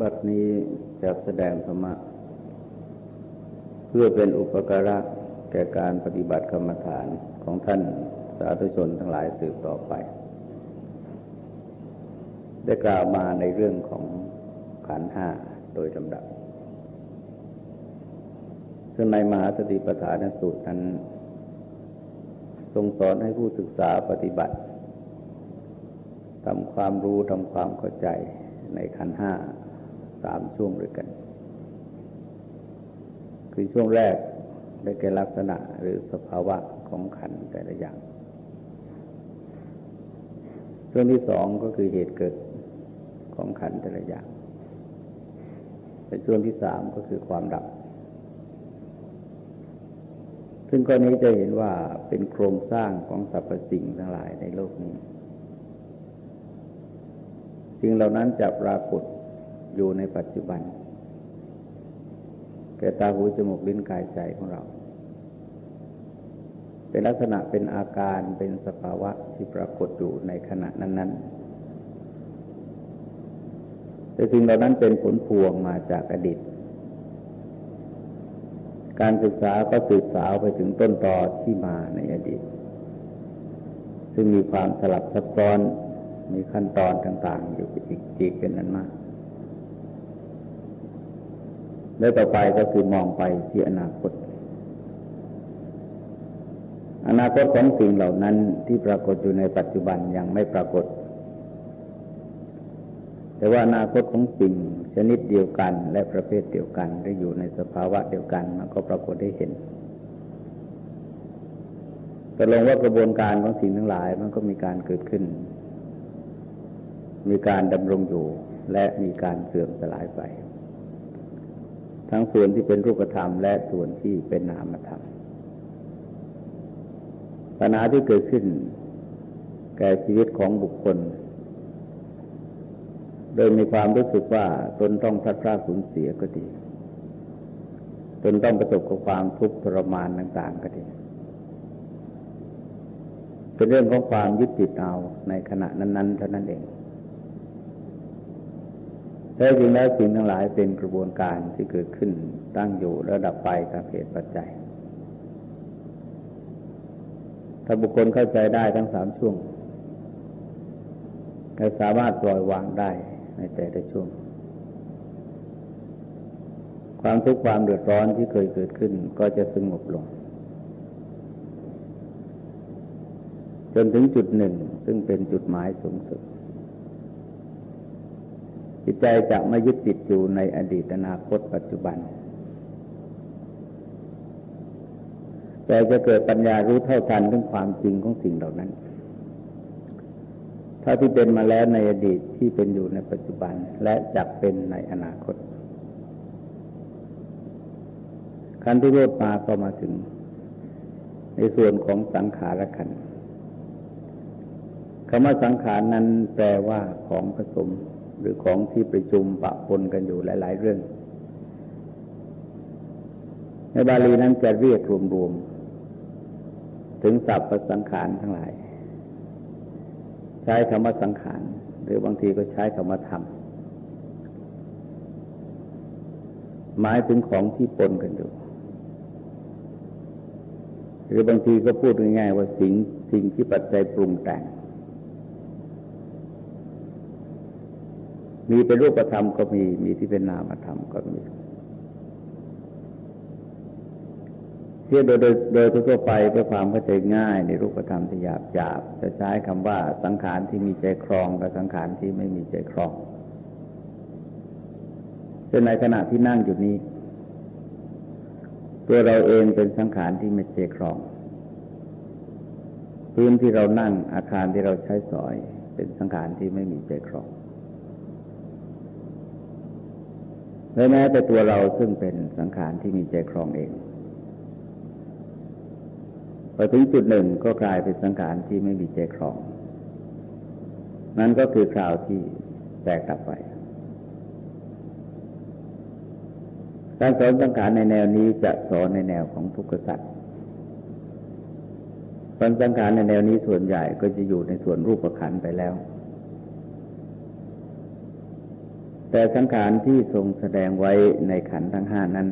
บัดนี้จะแสดงธรรมะ เพื่อเป็นอุปการะแก่การปฏิบัติกรรมฐานของท่านสาธุชนทั้งหลายสืบต่อไป ได้กล่าวมาในเรื่องของขันห้าโดยลำดับ ซึ่งในมหาสติปัฏฐานสูตรนั้น ทรงสอนให้ผู้ศึกษาปฏิบัติทำความรู้ทำความเข้าใจในขันห้า สามช่วงด้วยกัน คือช่วงแรกได้แก่ลักษณะหรือสภาวะของขันแต่ละอย่าง ช่วงที่สองก็คือเหตุเกิดของขันแต่ละอย่างแต่ช่วงที่สามก็คือความดับ ซึ่งกรณีจะเห็นว่าเป็นโครงสร้างของสรรพสิ่งทั้งหลายในโลกนี้สิ่งเหล่านั้นจะปรากฏ อยู่ในปัจจุบันแก่ตาหูจมูกลิ้นกายใจของเรา เป็นลักษณะเป็นอาการเป็นสภาวะที่ปรากฏอยู่ในขณะนั้น ๆ แต่สิ่งเหล่านั้นเป็นผลพวงมาจากอดีต การศึกษาก็สืบสาวไปถึงต้นตอที่มาในอดีต ซึ่งมีความสลับซับซ้อนมีขั้นตอนต่าง ๆ อยู่อีกอีกเป็นนั้นมาก และต่อไปก็คือมองไปที่อนาคต อนาคตของสิ่งเหล่านั้นที่ปรากฏอยู่ในปัจจุบันยังไม่ปรากฏ แต่ว่าอนาคตของสิ่งชนิดเดียวกันและประเภทเดียวกันได้อยู่ในสภาวะเดียวกันมันก็ปรากฏได้เห็นแต่ลงว่ากระบวนการของสิ่งทั้งหลายมันก็มีการเกิดขึ้น มีการดำรงอยู่และมีการเสื่อมสลายไป ทั้งส่วนที่เป็นรูปธรรม และส่วนที่เป็นนามธรรม ปัญหาที่เกิดขึ้น แก่ชีวิตของบุคคล โดยมีความรู้สึกว่าตนต้องพลาดพลาดสูญเสียก็ดี ตนต้องประสบกับความทุกข์ทรมานต่าง ๆ ก็ดี เป็นเรื่องของความยึดติดเอาในขณะนั้น ๆ เท่านั้นเอง ท้จริงแล้วสิ่งทั้งหลายเป็นกระบวนการที่เกิดขึ้นตั้งอยู่ระดับไปตามเหตุปัจจัย ถ้าบุคคลเข้าใจได้ทั้งสามช่วงจะสามารถปล่อยวางได้ในแต่ละช่วง ความทุกข์ความเดือดร้อนที่เคยเกิดขึ้นก็จะสงบลง จนถึงจุดหนึ่งซึ่งเป็นจุดหมายสูงสุด จิตใจจะไม่ยึดติดอยู่ในอดีตอนาคตปัจจุบัน แต่จะเกิดปัญญารู้เท่าทันเรื่องความจริงของสิ่งเหล่านั้นเท่าที่เป็นมาแล้วในอดีตที่เป็นอยู่ในปัจจุบันและจะเป็นในอนาคตขันที่โลดมาก็มาถึง ในส่วนของสังขารขันคำว่าสังขารนั้นแปลว่าของผสม หรือของที่ประชุมปะปนกันอยู่หลาย ๆ เรื่อง ในบาลีนั้นจะเรียกรวมๆ ถึงสัพพสังขารทั้งหลาย ใช้คำว่าสังขาร หรือบางทีก็ใช้คำว่าธรรมหมายถึงของที่ปนกันอยู่ หรือบางทีก็พูดง่ายๆว่าสิ่งสิ่งที่ปัจจัยปรุงแต่ง มีเป็นรูปธรรมก็มี มีที่เป็นนามธรรมก็มีเทียบโดยโดยทั่วไปเพื่อความเข้าใจง่ายในรูปธรรมที่หยาบหยาบจะใช้คำว่าสังขารที่มีใจครองกับสังขารที่ไม่มีใจครองเช่นในขณะที่นั่งอยู่นี้ ตัวเราเองเป็นสังขารที่ไม่ใจครอง พื้นที่เรานั่งอาคารที่เราใช้สอย เป็นสังขารที่ไม่มีใจครอง และแม้แต่ตัวเราซึ่งเป็นสังขารที่มีใจครองเองพอถึงจุดหนึ่งก็กลายเป็นสังขารที่ไม่มีใจครอง นั่นก็คือคราวที่แตกดับไป การสอนสังขารในแนวนี้จะสอนในแนวของทุกขสัตว์สอนสังขารในแนวนี้ส่วนใหญ่ก็จะอยู่ในส่วนรูปขันไปแล้ว แต่สังขารที่ทรงแสดงไว้ในขันทั้งห้านั้น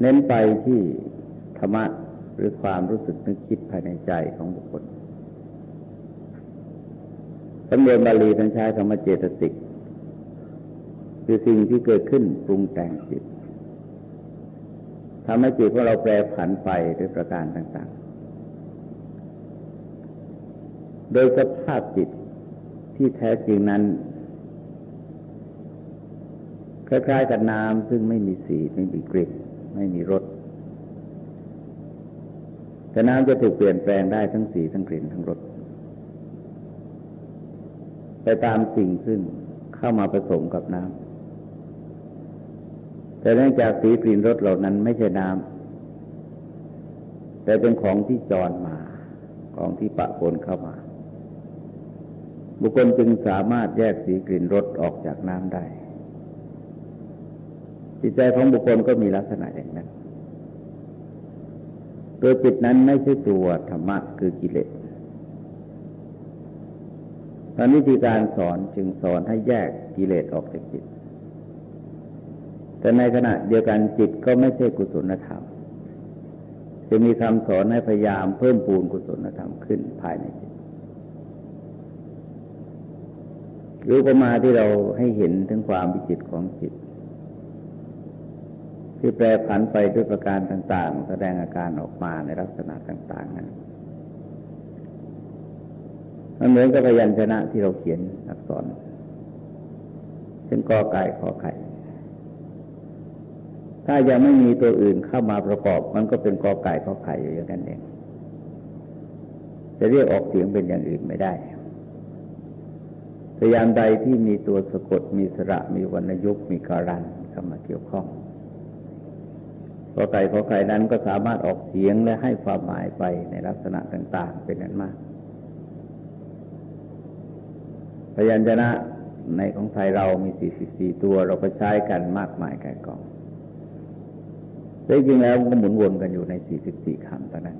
เน้นไปที่ธรรมะหรือความรู้สึกนึกคิดภายในใจของบุคคลสำเนวนบาลีท่านใช้คำว่าเจตสิกคือสิ่งที่เกิดขึ้นปรุงแต่งจิตทำให้จิตของเราแปรผันไปด้วยประการต่าง ๆ โดยสภาพจิตที่แท้จริงนั้น คล้ายๆกับน้ำซึ่งไม่มีสีไม่มีกลิ่นไม่มีรสแต่น้ำจะถูกเปลี่ยนแปลงได้ทั้งสีทั้งกลิ่นทั้งรสไปตามสิ่งซึ่งเข้ามาผสมกับน้ำแต่เนื่องจากสีกลิ่นรสเหล่านั้นไม่ใช่น้ำแต่เป็นของที่จรมา ของที่ปะปนเข้ามา บุคคลจึงสามารถแยกสีกลิ่นรสออกจากน้ำได้ จิตใจของบุคคลก็มีลักษณะอย่างนั้น ตัวจิตนั้นไม่ใช่ตัวธรรมะคือกิเลสตอนวิธีการสอนจึงสอนให้แยกกิเลสออกจากจิต แต่ในขณะเดียวกันจิตก็ไม่ใช่กุศลธรรม จะมีคำสอนให้พยายามเพิ่มปูนกุศลธรรมขึ้นภายในจิตรู้ประมาที่เราให้เห็นถึงความวิจิตของจิต ที่แปรผันไปด้วยประการต่าง ๆ แสดงอาการออกมาในลักษณะต่าง ๆ นั้นมันเหมือนกับพยัญชนะที่เราเขียนอักษรเช่นกอไก่ขอไข่ถ้ายังไม่มีตัวอื่นเข้ามาประกอบ มันก็เป็นกอไก่ขอไข่อยู่อย่างนั้นเองจะเรียกออกเสียงเป็นอย่างอื่นไม่ได้พยานใดที่มีตัวสะกดมีสระมีวรรณยุกมีการันเข้ามาเกี่ยวข้อง กอไก่ขอไข่นั้นก็สามารถออกเสียงและให้ความหมายไปในลักษณะต่าง ๆ เป็นนั้นมาก พยัญชนะในของไทยเรามี 44 ตัวเราก็ใช้กันมากมายกายกองแต่จริงแล้วมันก็หมุนวนกันอยู่ใน 44 คำเท่านั้น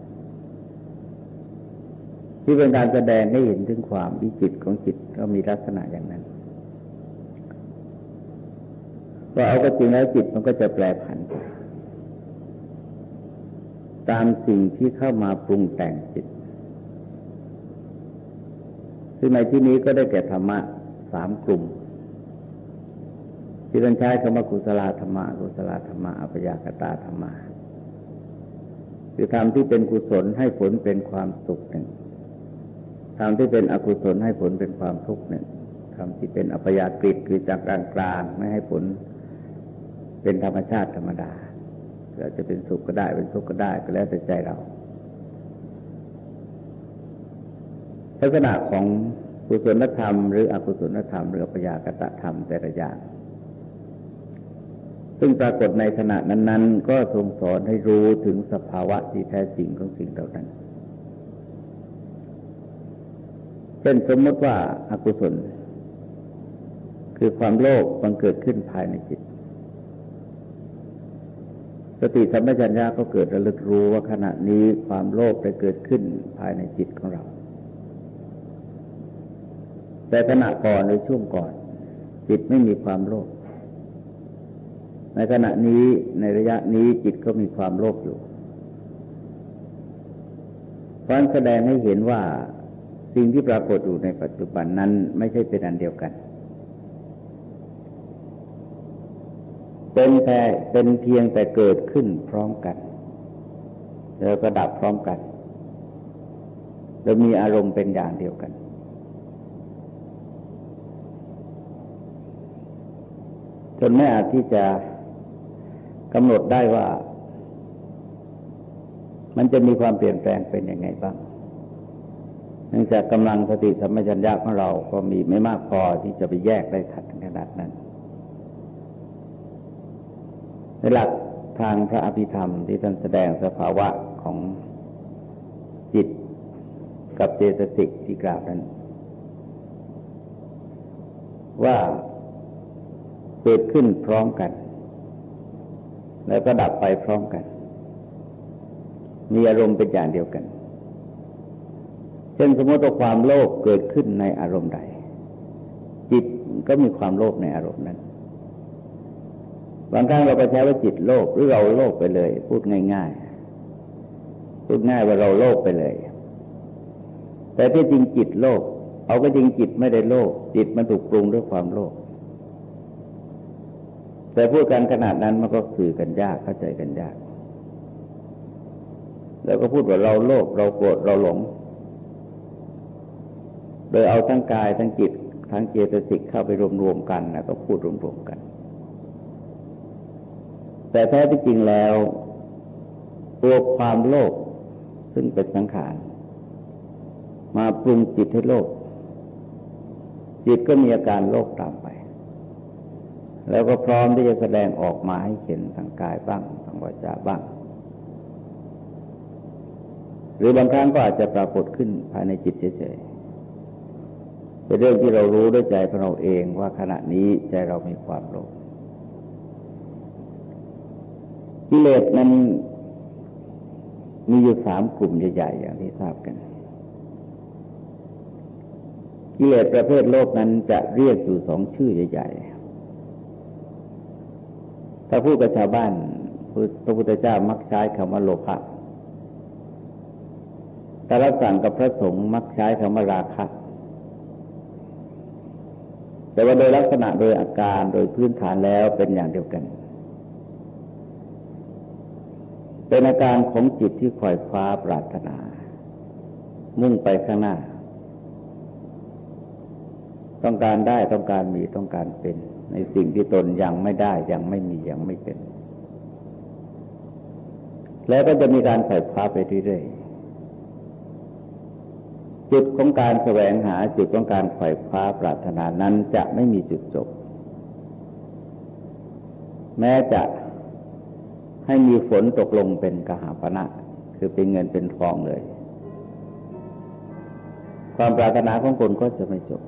ที่เป็นการแสดงให้เห็นถึงความวิจิตของจิตก็มีลักษณะอย่างนั้นว่าเอาก็จริงแล้วจิตมันก็จะแปรผันไป ตามสิ่งที่เข้ามาปรุงแต่งจิต ซึ่งในที่นี้ก็ได้แก่ธรรมะสามกลุ่ม ที่ท่านใช้คำว่ากุศลธรรมะกุศลธรรมะอัปยากตาธรรมะคือธรรมที่เป็นกุศลให้ผลเป็นความสุขหนึ่งธรรมที่เป็นอกุศลให้ผลเป็นความทุกข์หนึ่งธรรมที่เป็นอัปยากฤิคือจากกลางกลางไม่ให้ผลเป็นธรรมชาติธรรมดา เราจะเป็นสุขก็ได้เป็นทุกข์ก็ได้ก็แล้วแต่ใจเราลักษณะของกุศลธรรม หรืออกุศลธรรมหรือปยากตะธรรมแต่ละอย่างซึ่งปรากฏในขณะนั้น ๆ ก็ทรงสอนให้รู้ถึงสภาวะที่แท้จริงของสิ่งเหล่านั้นเช่นสมมติว่าอากุศล คือความโลภมันเกิดขึ้นภายในจิต สติสัมปชัญญะก็เกิดระลึกรู้ว่าขณะนี้ความโลภได้เกิดขึ้นภายในจิตของเรา แต่ขณะก่อนในช่วงก่อน จิตไม่มีความโลภในขณะนี้ในระยะนี้จิตก็มีความโลภอยู่เพราะแสดงให้เห็นว่าสิ่งที่ปรากฏอยู่ในปัจจุบันนั้นไม่ใช่เป็นอันเดียวกัน เป็นแต่เป็นเพียงแต่เกิดขึ้นพร้อมกัน แล้วก็ดับพร้อมกัน แล้วมีอารมณ์เป็นอย่างเดียวกัน จนไม่อาจที่จะกำหนดได้ว่า มันจะมีความเปลี่ยนแปลงเป็นยังไงบ้างเนื่องจากกำลังสติสัมปชัญญะของเราก็มีไม่มากพอที่จะไปแยกได้ขัดขนาดนั้น ในหลักทางพระอภิธรรมที่ท่านแสดงสภาวะของจิตกับเจตสิกที่กล่าวนั้นว่าเกิดขึ้นพร้อมกัน แล้วก็ดับไปพร้อมกัน มีอารมณ์เป็นอย่างเดียวกัน เช่นสมมติว่าความโลภเกิดขึ้นในอารมณ์ใด จิตก็มีความโลภในอารมณ์นั้น บางครั้งเราก็ใช้ว่าจิตโลภหรือเราโลภไปเลย พูดง่าย ๆ พูดง่ายว่าเราโลภไปเลย แต่ที่จริงจิตโลภเอาก็จริงจิตไม่ได้โลภจิตมันถูกปรุงด้วยความโลภแต่พูดกันขนาดนั้นมันก็คือกันยากเข้าใจกันยาก แล้วก็พูดว่าเราโลภเราโกรธเราหลง โดยเอาทั้งกายทั้งจิตทั้งเจตสิกเข้าไปรวมๆกันนะก็พูดรวมๆกัน แต่แท้ที่จริงแล้ว ตัวความโลภซึ่งเป็นสังขาร มาปรุงจิตให้โลภจิตก็มีอาการโลภตามไป แล้วก็พร้อมที่จะแสดงออกมาให้เห็นทางกายบ้างทางวาจาบ้าง หรือบางครั้งก็อาจจะปรากฏขึ้นภายในจิตเฉยๆเป็นเรื่องที่เรารู้ด้วยใจของเราเองว่าขณะนี้ใจเรามีความโลภ กิเลสนั้นมีอยู่สามกลุ่มใหญ่ๆอย่างที่ทราบกัน กิเลสประเภทโลกนั้นจะเรียกอยู่สองชื่อใหญ่ๆ ถ้าพูดกับชาวบ้านพระพุทธเจ้ามักใช้คำว่าโลภะแต่รับสั่งกับพระสงฆ์มักใช้คำว่าราคะแต่ว่าโดยลักษณะโดยอาการโดยพื้นฐานแล้วเป็นอย่างเดียวกัน เป็นอาการของจิตที่คอยคว้าปรารถนา มุ่งไปข้างหน้า ต้องการได้ต้องการมีต้องการเป็น ในสิ่งที่ตนยังไม่ได้ยังไม่มียังไม่เป็น แล้วก็จะมีการใส่คว้าไปเรื่อยๆจุดของการแสวงหาจุดของการไขว่คว้าปรารถนานั้นจะไม่มีจุดจบ แม้จะ ให้มีฝนตกลงเป็นกหาปณะคือเป็นเงินเป็นทองเลย ความปรารถนาของคนก็จะไม่จบ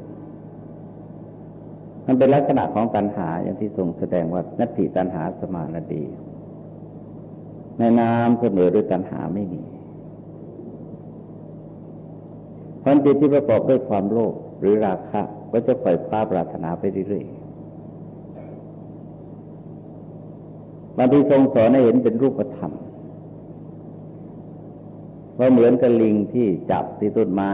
มันเป็นลักษณะของตัณหาอย่างที่ทรงแสดงว่านัตถิตัณหาสมานดีในน้ำเสมอด้วยตัณหาไม่มีพันจิตที่ประกอบด้วยความโลภหรือราคะก็จะปล่อยคว้าปรารถนาไปเรื่อย ๆบาทีทรงสอนให้เห็นเป็นรูปธรรมว่าเหมือนกับลิงที่จับที่ต้นไม้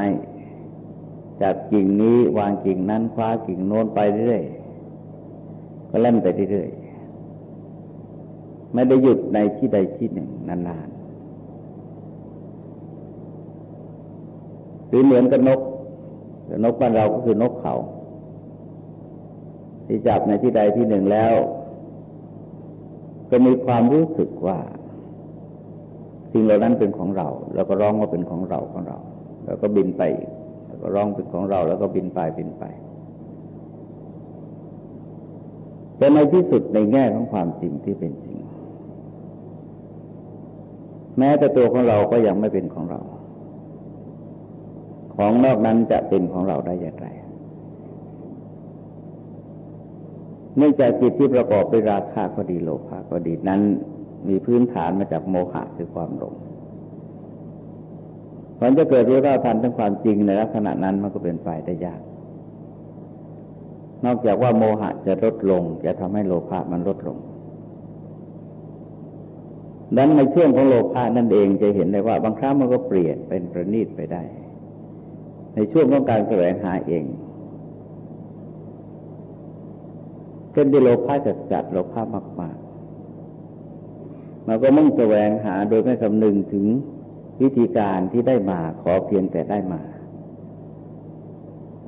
จากกิ่งนี้วางกิ่งนั้นคว้ากิ่งโน้นไปเรื่อยก็เล่นไปเรื่อยไม่ได้หยุดในที่ใดที่หนึ่งนานๆหรือเหมือนกับนกนกบ้านเราก็คือนกเขา ที่จับในที่ใดที่หนึ่งแล้ว ก็มีความรู้สึกว่า สิ่งเหล่านั้นเป็นของเรา แล้วก็ร้องว่าเป็นของเราของเรา แล้วก็บินไปอีกก็ร้องเป็นของเรา แล้วก็บินไปบินไปแต่ในที่สุดในแง่ของความจริงที่เป็นจริง แม้แต่ตัวของเราก็ยังไม่เป็นของเรา ของนอกนั้นจะเป็นของเราได้อย่างไร เนื่องจากจิตที่ประกอบด้วยราคะก็ดีโลภะก็ดีนั้น มีพื้นฐานมาจากโมหะคือความหลงมันจะเกิดรู้เท่าทันทั้งความจริงในลักษณะนั้นมันก็เป็นไปได้ยาก นอกจากว่าโมหะจะลดลง จะทำให้โลภะมันลดลงดังนั้นในช่วงของโลภะนั่นเองจะเห็นได้ว่า บางครั้งมันก็เปลี่ยนเป็นประณีตไปได้ ในช่วงของการแสวงหาเอง เช่นที่โลภะจัดจัดโลภะมากๆมันก็มุ่งแสวงหาโดยไม่คำนึงถึงวิธีการที่ได้มาขอเพียงแต่ได้มา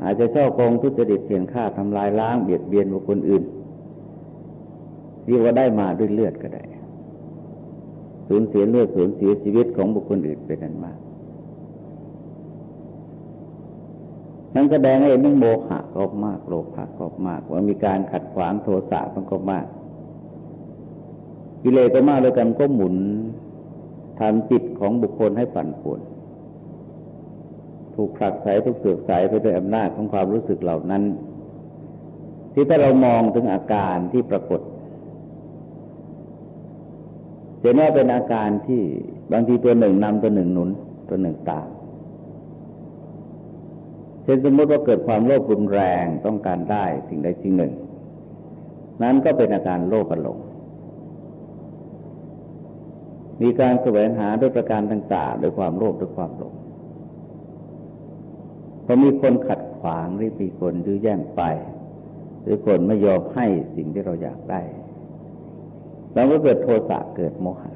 อาจจะช่าโกงทุจริตเสียนฆ่าทำลายล้างเบียดเบียนบุคคลอื่นเรียกว่าได้มาด้วยเลือดก็ได้ สูญเสียเลือดสูญเสียชีวิตของบุคคลอื่นเป็นนั้นมาก นั้นแสดงให้เห็นโมหะก็มากโลภะก็มาก ว่ามีการขัดขวางโทสะมันก็มาก กิเลสก็มากเลยกันก็หมุนทำจิตของบุคคลให้ปั่นป่วน ถูกผลักไสถูกเสือกใสไปด้วยอำนาจของความรู้สึกเหล่านั้น ที่ถ้าเรามองถึงอาการที่ปรากฏจะน่าเป็นอาการที่บางทีตัวหนึ่งนำตัวหนึ่งหนุน ตัวหนึ่งตาม เช่นสมมติว่าเกิดความโลภรุนแรงต้องการได้สิ่งใดสิ่งหนึ่ง นั้นก็เป็นอาการโลภหลง มีการแสวงหาด้วยประการต่างๆด้วยความโลภด้วยความหลงพอมีคนขัดขวางหรือมีคนยื้อแย่งไป หรือคนไม่ยอมให้สิ่งที่เราอยากได้เราก็เกิดโทสะเกิดโมหะ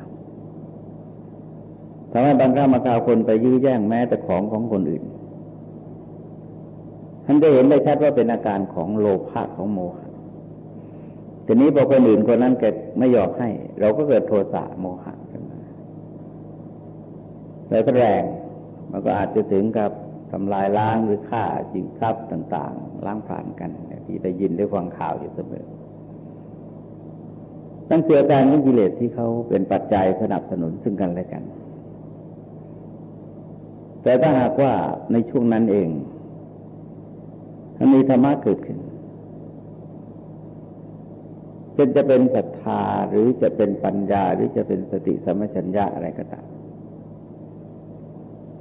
ทำให้บางครั้งมาคราวคนไปยื้อแย่งแม้แต่ของของคนอื่น ท่านจะเห็นได้ชัดว่าเป็นอาการของโลภะของโมหะทีนี้พอคนอื่นคนนั้นแกไม่ยอมให้ เราก็เกิดโทสะโมหะขึ้นมาแล้วก็แรงมันก็อาจจะถึงกับทำลายล้างหรือฆ่าจิงทรัพย์ต่าง ๆ ล้างผ่านกันที่ได้ยินได้ฟังข่าวอยู่เสมอตั้งเสือการของกิเลสที่เขาเป็นปัจจัยสนับสนุนซึ่งกันและกัน แต่ถ้าหากว่าในช่วงนั้นเอง ถ้ามีธรรมะเกิดขึ้นจนจะเป็นศรัทธาหรือจะเป็นปัญญาหรือจะเป็นสติสมัชัญญะอะไรก็ตาม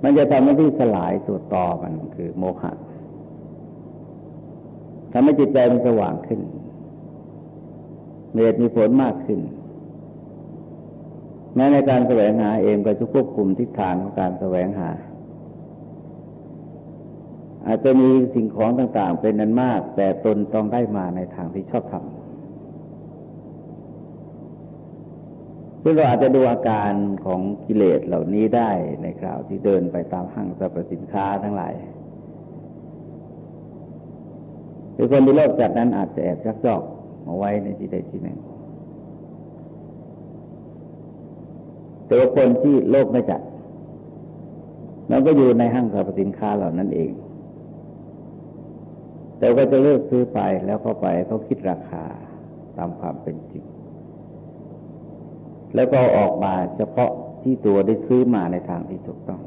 มันจะทำให้ที่สลายตัวต่อมันคือโมหะทำให้จิตใจมันสว่างขึ้นเมตมีผลมากขึ้น แม้ในการแสวงหาเองก็จะควบคุมทิศทางของการแสวงหา อาจจะมีสิ่งของต่าง ๆ เป็นนั้นมาก แต่ตนต้องได้มาในทางที่ชอบทำซึ่งเราอาจจะดูอาการของกิเลสเหล่านี้ได้ในคราวที่เดินไปตามห้างสรรพสินค้าทั้งหลายหรือคนที่โลภจัดนั้นอาจจะแอบยักยอกมาไว้ในที่ใดที่หนึ่งแต่ว่าคนที่โลภไม่จัดมันก็อยู่ในห้างสรรพสินค้าเหล่านั้นเอง แต่ก็จะเลือกซื้อไปแล้วเข้าไปเขาคิดราคาตามความเป็นจริง แล้วก็ออกมาเฉพาะที่ตัวได้ซื้อมาในทางที่ถูกต้อง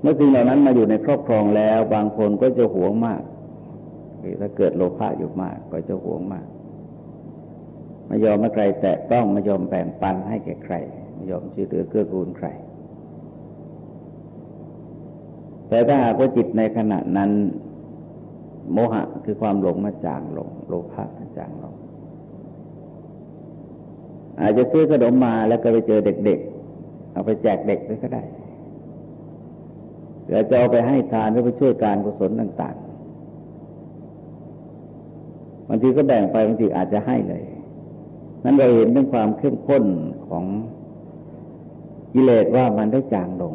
เมื่อสิ่งเหล่านั้นมาอยู่ในครอบครองแล้วบางคนก็จะหวงมากถ้าเกิดโลภะอยู่มาก ก็จะหวงมาก ไม่ยอมมาใครแตะต้องไม่ยอมแบ่งปันให้แก่ใคร ไม่ยอมช่วยเหลือเกื้อกูลใคร แต่ถ้าหากว่าจิตในขณะนั้น โมหะคือความหลงมาจางลง โลภะมาจางลง อาจจะซื้อขนมมาแล้วก็ไปเจอเด็กๆ เอาไปแจกเด็กด้วยก็ได้หรือจะเอาไปให้ทานหรือไปช่วยการกุศลต่างๆบางทีก็แบ่งไปบางทีอาจจะให้เลย นั้นเราเห็นถึงความเข้มข้นของกิเลสว่ามันได้จางลง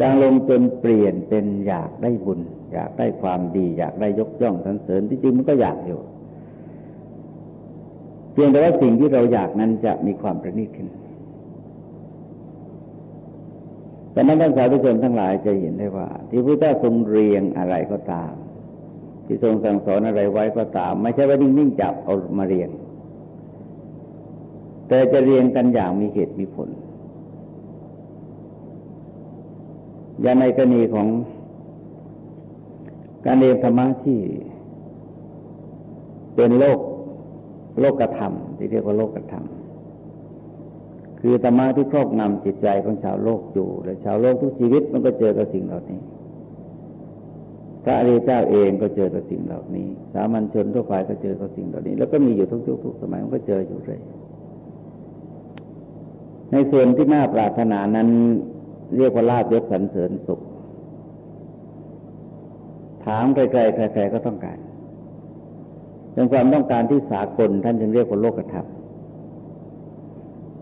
จางลงจนเปลี่ยนเป็นอยากได้บุญ อยากได้ความดี อยากได้ยกย่องสรรเสริญที่จริงมันก็อยากอยู่ เพียงแต่ว่าสิ่งที่เราอยากนั้นจะมีความประณีตขึ้นแต่นั้นท่านสาธุชนทั้งหลายจะเห็นได้ว่า ที่พระเจ้าทรงเรียงอะไรก็ตาม ที่ทรงสั่งสอนอะไรไว้ก็ตาม ไม่ใช่ว่านิ่งๆจับเอามาเรียง แต่จะเรียงกันอย่างมีเหตุมีผล อย่างในกรณีของการเรียนธรรมะที่เป็นโลกโลกธรรม ที่เรียกว่าโลกธรรม คือธรรมะที่ครอบงำจิตใจของชาวโลกอยู่ และชาวโลกทุกชีวิตมันก็เจอกับสิ่งเหล่านี้ พระอริยเจ้าเองก็เจอกับสิ่งเหล่านี้ สามัญชนทั่วไปก็เจอกับสิ่งเหล่านี้ แล้วก็มีอยู่ทุกยุคทุกสมัยมันก็เจออยู่เลยในส่วนที่น่าปรารถนานั้น เรียกว่าลาบยศสรรเสริญสุข ถามไกลๆใครๆก็ต้องการเป็นความต้องการที่สากลท่านจึงเรียกว่าโลกธรรม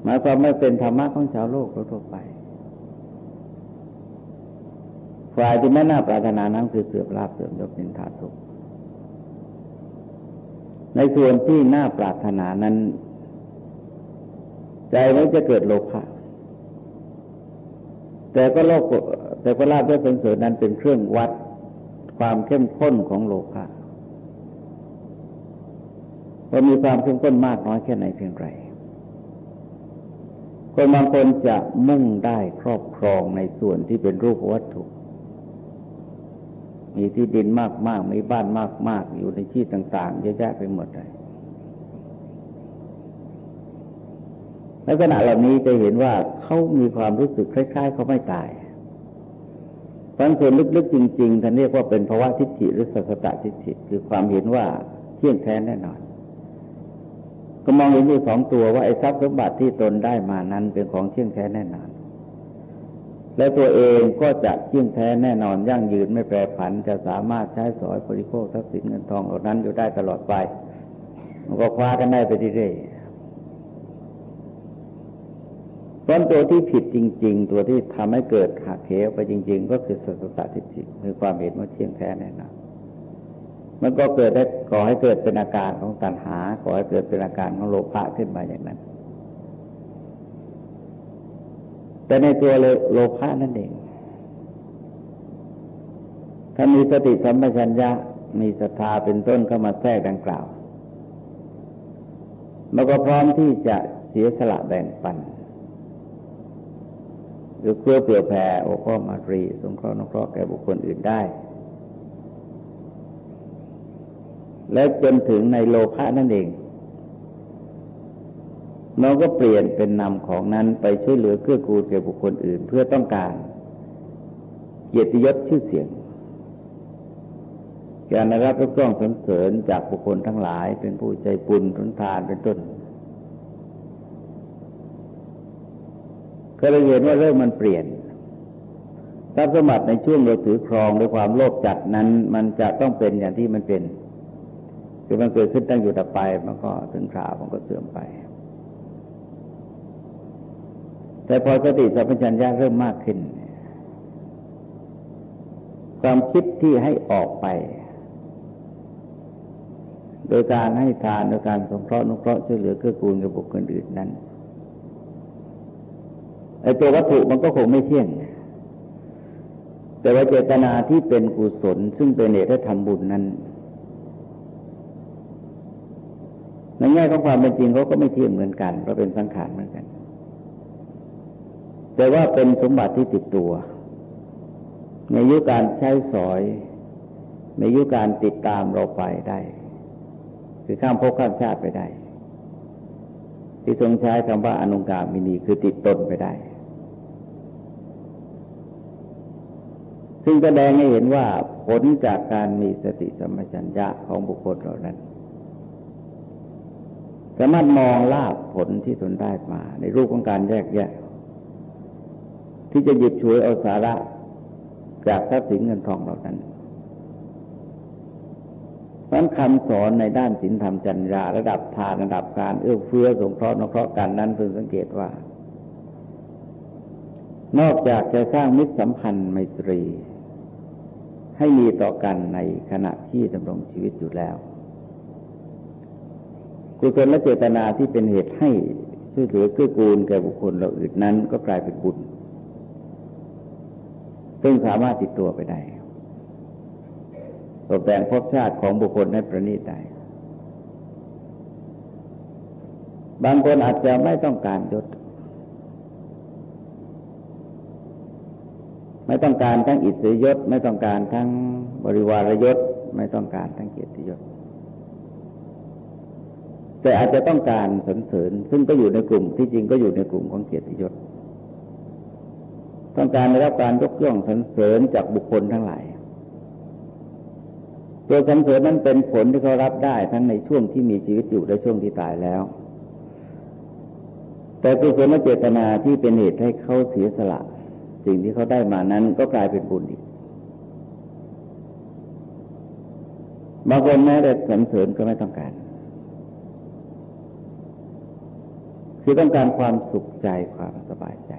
หมายความไม่เป็นธรรมะของชาวโลกทั่วไปฝ่ายที่ไม่น่าปรารถนานั้นคือเสื่อมลาภเสื่อมยศนินทาสุขในส่วนที่น่าปรารถนานั้น ใจมันจะเกิดโลภะ แต่ก็โลกแต่ก็ลาภด้วยสรรเสริญนั้นเป็นเครื่องวัดความเข้มข้นของโลภะว่ามีความเข้มข้นมากน้อยแค่ไหนเพียงไรคนบางคนจะมุ่งได้ครอบครองในส่วนที่เป็นรูปวัตถุ มีที่ดินมากมากมีบ้านมากมากอยู่ในที่ต่าง ๆ เยอะแยะไปหมดเลย ลักษณะเหล่านี้จะเห็นว่าเขามีความรู้สึกคล้ายๆเขาไม่ตายบางส่วนลึกๆจริงๆท่านเรียกว่าเป็นภาวะทิฏฐิหรือสัสตตทิฏฐิคือความเห็นว่าเที่ยงแท้แน่นอน ก็มองเห็นอยู่สองตัวว่าไอ้ทรัพย์สมบัติที่ตนได้มานั้นเป็นของเที่ยงแท้แน่นอน และตัวเองก็จะเที่ยงแท้แน่นอนยั่งยืนไม่แปรผันจะสามารถใช้สอยบริโภคทรัพย์สินเงินทองเหล่านั้นอยู่ได้ตลอดไปมันก็คว้ากันได้ไปเรื่อยๆ เพราะตัวที่ผิดจริง ๆ ตัวที่ทำให้เกิดหักเหวไปจริง ๆ ก็คือสัสตทิฏฐิคือความเห็นว่าเที่ยงแท้แน่นอนมันก็เกิดได้ก่อให้เกิดเป็นอาการของตัณหาก่อให้เกิดเป็นอาการของโลภะขึ้นมาอย่างนั้น แต่ในตัวโลภะนั่นเอง ถ้ามีสติสัมปชัญญะมีศรัทธาเป็นต้นเข้ามาแทรกดังกล่าวมันก็พร้อมที่จะเสียสละแบ่งปัน หรือเพื่อเผื่อแผ่โอ้พ่อมารีสงเคราะห์นเคราะห์แก่บุคคลอื่นได้ และจนถึงในโลภะนั่นเองเราก็เปลี่ยนเป็นนำของนั้นไปช่วยเหลือเกื้อกูลแก่บุคคลอื่น เพื่อต้องการ เกียรติยศชื่อเสียง การได้รับรับรองสรรเสริญจากบุคคลทั้งหลาย เป็นผู้ใจบุญทุนทานเป็นต้น ก็เลยเห็นว่าเรื่องมันเปลี่ยนทรัพย์สมบัติในช่วงเราถือครองด้วยความโลภจัดนั้น มันจะต้องเป็นอย่างที่มันเป็นคือมันเกิดขึ้นตั้งอยู่ต่อไป มันก็ถึงคราวมันก็เสื่อมไป แต่พอสติสัมปชัญญะเริ่มมากขึ้น ความคิดที่ให้ออกไป โดยการให้ทานโดยการสงเคราะห์นุเคราะห์ช่วยเหลือเกื้อกูลกับบุคคลอื่นนั้น ไอ้ตัววัตถุมันก็คงไม่เที่ยง แต่ว่าเจตนาที่เป็นกุศล ซึ่งเป็นเหตุให้ทำบุญนั้นในแง่ของความเป็นจริงเขาก็ไม่เที่ยงเหมือนกันเพราะเป็นสังขารเหมือนกัน แต่ว่าเป็นสมบัติที่ติดตัว ในยุคการใช้สอย ในยุคการติดตามเราไปได้ คือข้ามภพข้ามชาติไปได้ ที่ทรงใช้คำว่าอนุกามินีคือติดตนไปได้ ซึ่งแสดงให้เห็นว่าผลจากการมีสติสัมปชัญญะของบุคคลเหล่านั้นสามารถมองลาบผลที่ตนได้มา ในรูปของการแยกแยะ ที่จะหยิบฉวยเอาสาระจากทรัพย์สินเงินทองเหล่านั้นเพราะคำสอนในด้านศีลธรรมจัญญาระดับทานระดับการเอื้อเฟื้อสงเคราะห์นเคราะห์กันนั้นเพิ่งสังเกตว่า นอกจากจะสร้างมิตรสัมพันธ์ไมตรี ให้มีต่อกันในขณะที่ดำรงชีวิตอยู่แล้ว กุศลและเจตนาที่เป็นเหตุให้ช่วยเหลือเกื้อกูลแก่บุคคลเราอื่นนั้นก็กลายเป็นบุญซึ่งสามารถติดตัวไปได้ตกแต่งภพชาติของบุคคลให้ประณีตได้บางคนอาจจะไม่ต้องการยศ ไม่ต้องการทั้งอิสริยศ ไม่ต้องการทั้งบริวารยศ ไม่ต้องการทั้งเกียรติยศ แต่อาจจะต้องการสรรเสริญ ซึ่งก็อยู่ในกลุ่มที่จริงก็อยู่ในกลุ่มของเกียรติยศ ต้องการได้รับการยกย่องสรรเสริญจากบุคคลทั้งหลายตัวสรรเสริญนั้นเป็นผลที่เขารับได้ทั้งในช่วงที่มีชีวิตอยู่และช่วงที่ตายแล้ว แต่กุศลเจตนาที่เป็นเหตุให้เขาเสียสละ สิ่งที่เขาได้มานั้นก็กลายเป็นบุญอีกบางคนแม้แต่สรรเสริญก็ไม่ต้องการ คือต้องการความสุขใจความสบายใจ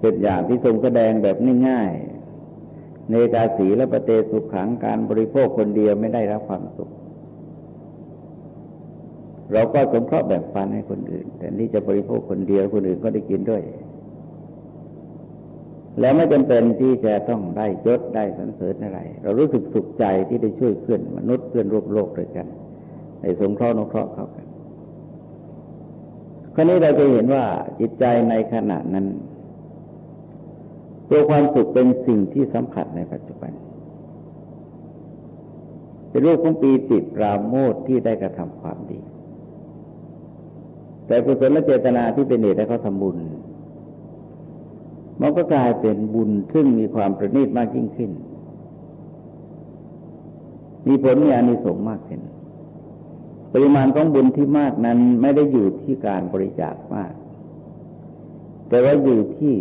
เป็นอย่างที่ทรงแสดงแบบง่ายๆ ในกาสีและประเตสุขขังการบริโภคคนเดียวไม่ได้รับความสุข เราก็สงเคราะห์แบ่งปันให้คนอื่น แต่นี่จะบริโภคคนเดียวคนอื่นก็ได้กินด้วย แล้วไม่จำเป็นที่จะต้องได้ยศได้สรรเสริญอะไร เรารู้สึกสุขใจที่ได้ช่วยเพื่อนมนุษย์เพื่อนร่วมโลกด้วยกันในสงเคราะห์นเคราะห์เข้ากันคราวนี้เราจะเห็นว่าจิตใจในขณะนั้นตัวความสุขเป็นสิ่งที่สัมผัสในปัจจุบันเป็นรูปของปีติปราโมทที่ได้กระทำความดี แต่กุศลเจตนาที่เป็นเหตุให้เขาทำบุญ มันก็กลายเป็นบุญซึ่งมีความประณีตมากยิ่งขึ้น มีผลมีอานิสงส์มากขึ้น ปริมาณของบุญที่มากนั้นไม่ได้อยู่ที่การบริจาคมาก แต่ว่าอยู่ที่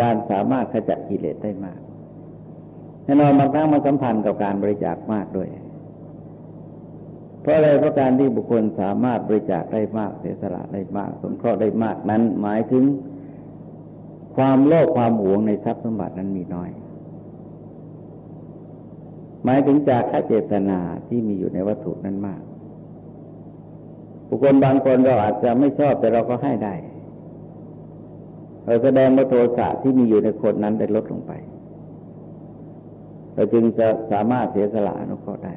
การสามารถขจัดกิเลสได้มากแน่นอนบางครั้งมันสัมพันธ์กับการบริจาคมากด้วย เพราะอะไรเพราะการที่บุคคลสามารถบริจาคได้มากเสียสละได้มากสงเคราะห์ได้มากนั้น หมายถึงความโลภความหวงในทรัพย์สมบัตินั้นมีน้อย หมายถึงจากค่าเจตนาที่มีอยู่ในวัตถุนั้นมาก บุคคลบางคนเราอาจจะไม่ชอบแต่เราก็ให้ได้เราแสดงว่าโทสะที่มีอยู่ในคนนั้นได้ลดลงไป เราจึงจะสามารถเสียสละอนุเคราะห์ได้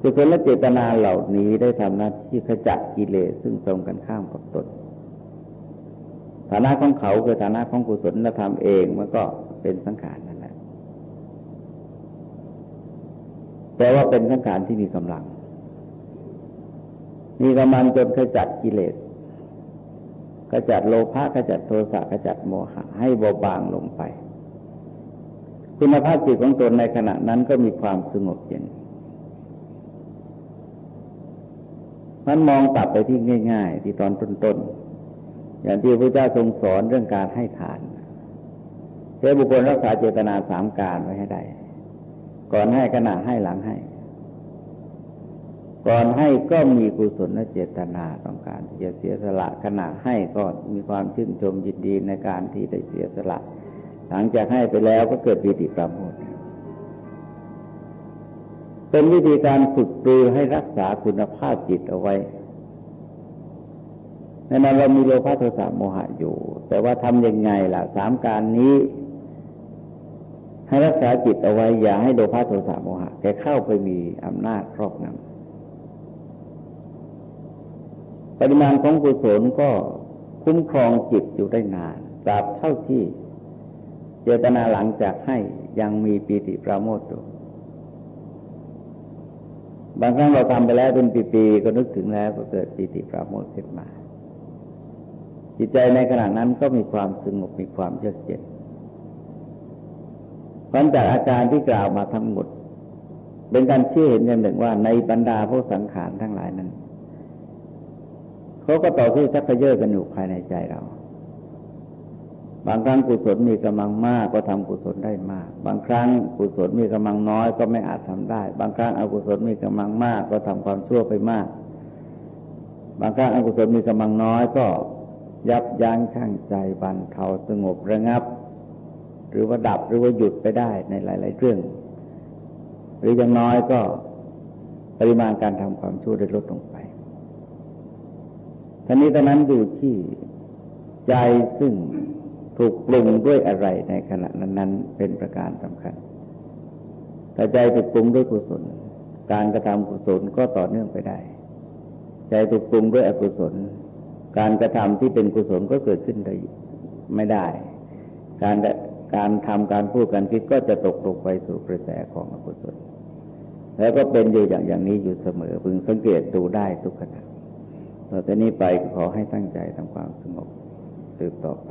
กุศลเจตนาเหล่านี้ได้ทำหน้าที่ขจัดกิเลสซึ่งตรงกันข้ามกับตนฐานะของเขาคือฐานะของกุศลธรรมเองมันก็เป็นสังขารนั่นแหละแต่ว่าเป็นสังขารที่มีกำลัง มีกำลังจนขจัดกิเลสขจัดโลภะขจัดโทสะขจัดโมหะให้เบาบางลงไป คุณภาพจิตของตนในขณะนั้นก็มีความสงบเย็น มันมองกลับไปที่ง่าย ๆ ที่ตอนต้นๆ อย่างที่พระเจ้าทรงสอนเรื่องการให้ทานเจ้บุคคลรักษาเจตนาสามการไว้ให้ได้ ก่อนให้ขณะให้หลังให้ ก่อนให้ก็มีกุศลและเจตนาต้องการที่จะเสียสละขณะให้ก็มีความชื่นชมยินดีในการที่ได้เสียสละ หลังจากให้ไปแล้วก็เกิดปีติปราโมท เป็นวิธีการฝึกปรือให้รักษาคุณภาพจิตเอาไว้ในนั้นเรามีโลภะโทสะโมหะอยู่ แต่ว่าทำยังไงล่ะสามการนี้ ให้รักษาจิตเอาไว้ อย่าให้โลภะโทสะโมหะแกเข้าไปมีอำนาจครอบงำปริมาณของกุศลก็คุ้มครองจิตอยู่ได้นานตราบเท่าที่เจตนาหลังจากให้ยังมีปีติปราโมทอยู่ บางครั้งเราทำไปแล้วเป็นปีๆก็นึกถึงแล้วก็เกิดปีติปราโมทขึ้นมา จิตใจในขณะนั้นก็มีความสงบมีความเยือกเย็นผลจากอาการที่กล่าวมาทั้งหมด เป็นการเชื่อเห็นอย่างหนึ่งว่าในบรรดาพวกสังขารทั้งหลายนั้นเขาก็ต่อสู้ชักเยอะกันอยู่ภายในใจเรา บางครั้งกุศลมีกำลังมากก็ทำกุศลได้มาก บางครั้งกุศลมีกำลังน้อยก็ไม่อาจทำได้ บางครั้งอกุศลมีกำลังมากก็ทำความชั่วไปมาก บางครั้งอกุศลมีกำลังน้อยก็ยับยั้งชั่งใจบันเทาสงบระงับ หรือว่าดับหรือว่าหยุดไปได้ในหลาย ๆ เรื่อง หรืออย่างน้อยก็ปริมาณการทำความชั่วได้ลดลงไปท่านี้ตอนนั้นอยู่ที่ใจซึ่ง ถูกปรุงด้วยอะไรในขณะนั้น ๆ เป็นประการสำคัญถ้าใจถูกปรุงด้วยกุศล การกระทำกุศลก็ต่อเนื่องไปได้ ใจถูกปรุงด้วยอกุศล การกระทำที่เป็นกุศลก็เกิดขึ้นได้ไม่ได้ การการทำการพูดการคิดก็จะตกลงไปสู่กระแสของอกุศล แล้วก็เป็นอยู่อย่างอย่างนี้อยู่เสมอพึงสังเกตดูได้ทุกขณะต่อจากนี้ไปขอให้ตั้งใจทำความสงบสืบต่อไป